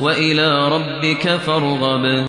وإلى ربك فارغب.